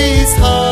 These hearts.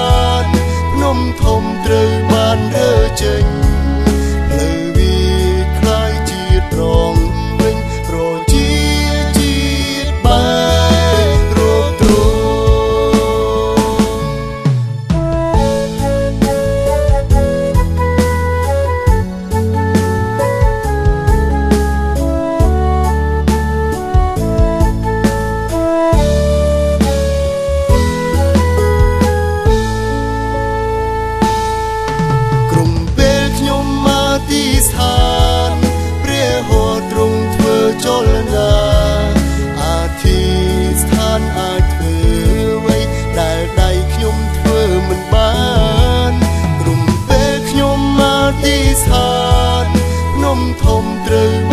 encontrei